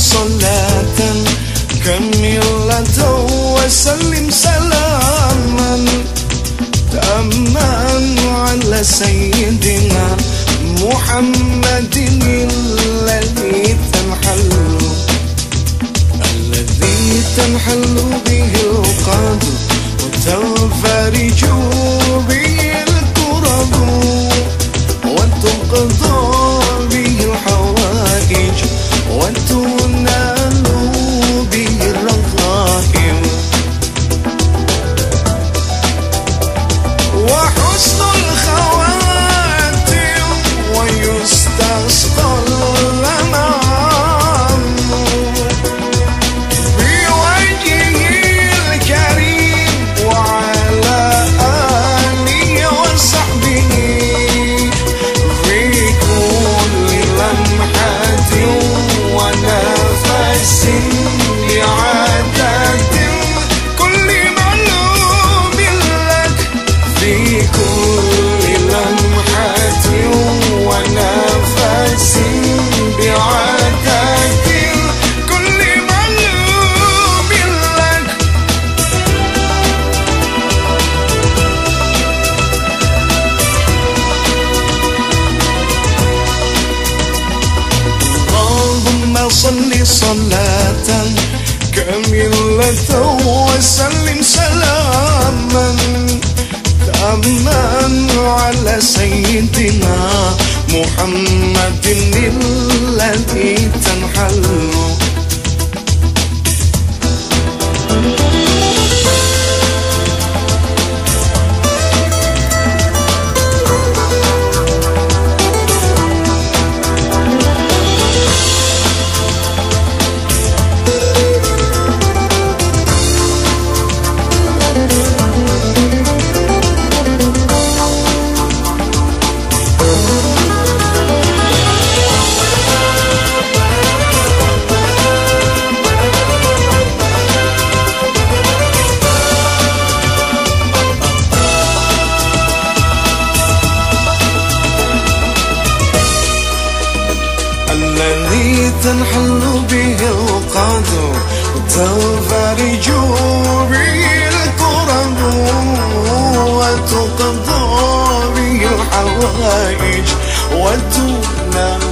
صلاة. كاملة وسلم سلاما. تاما على سيدنا محمد الذي تنحل الذي تنحل به القدر. See. اللهم صل صلاة كاملة وسلم سلاما. تاما على سيدنا محمد الذي تنحل به القدر وتنفرج به الكرب وتقضى به الحوائج وتنال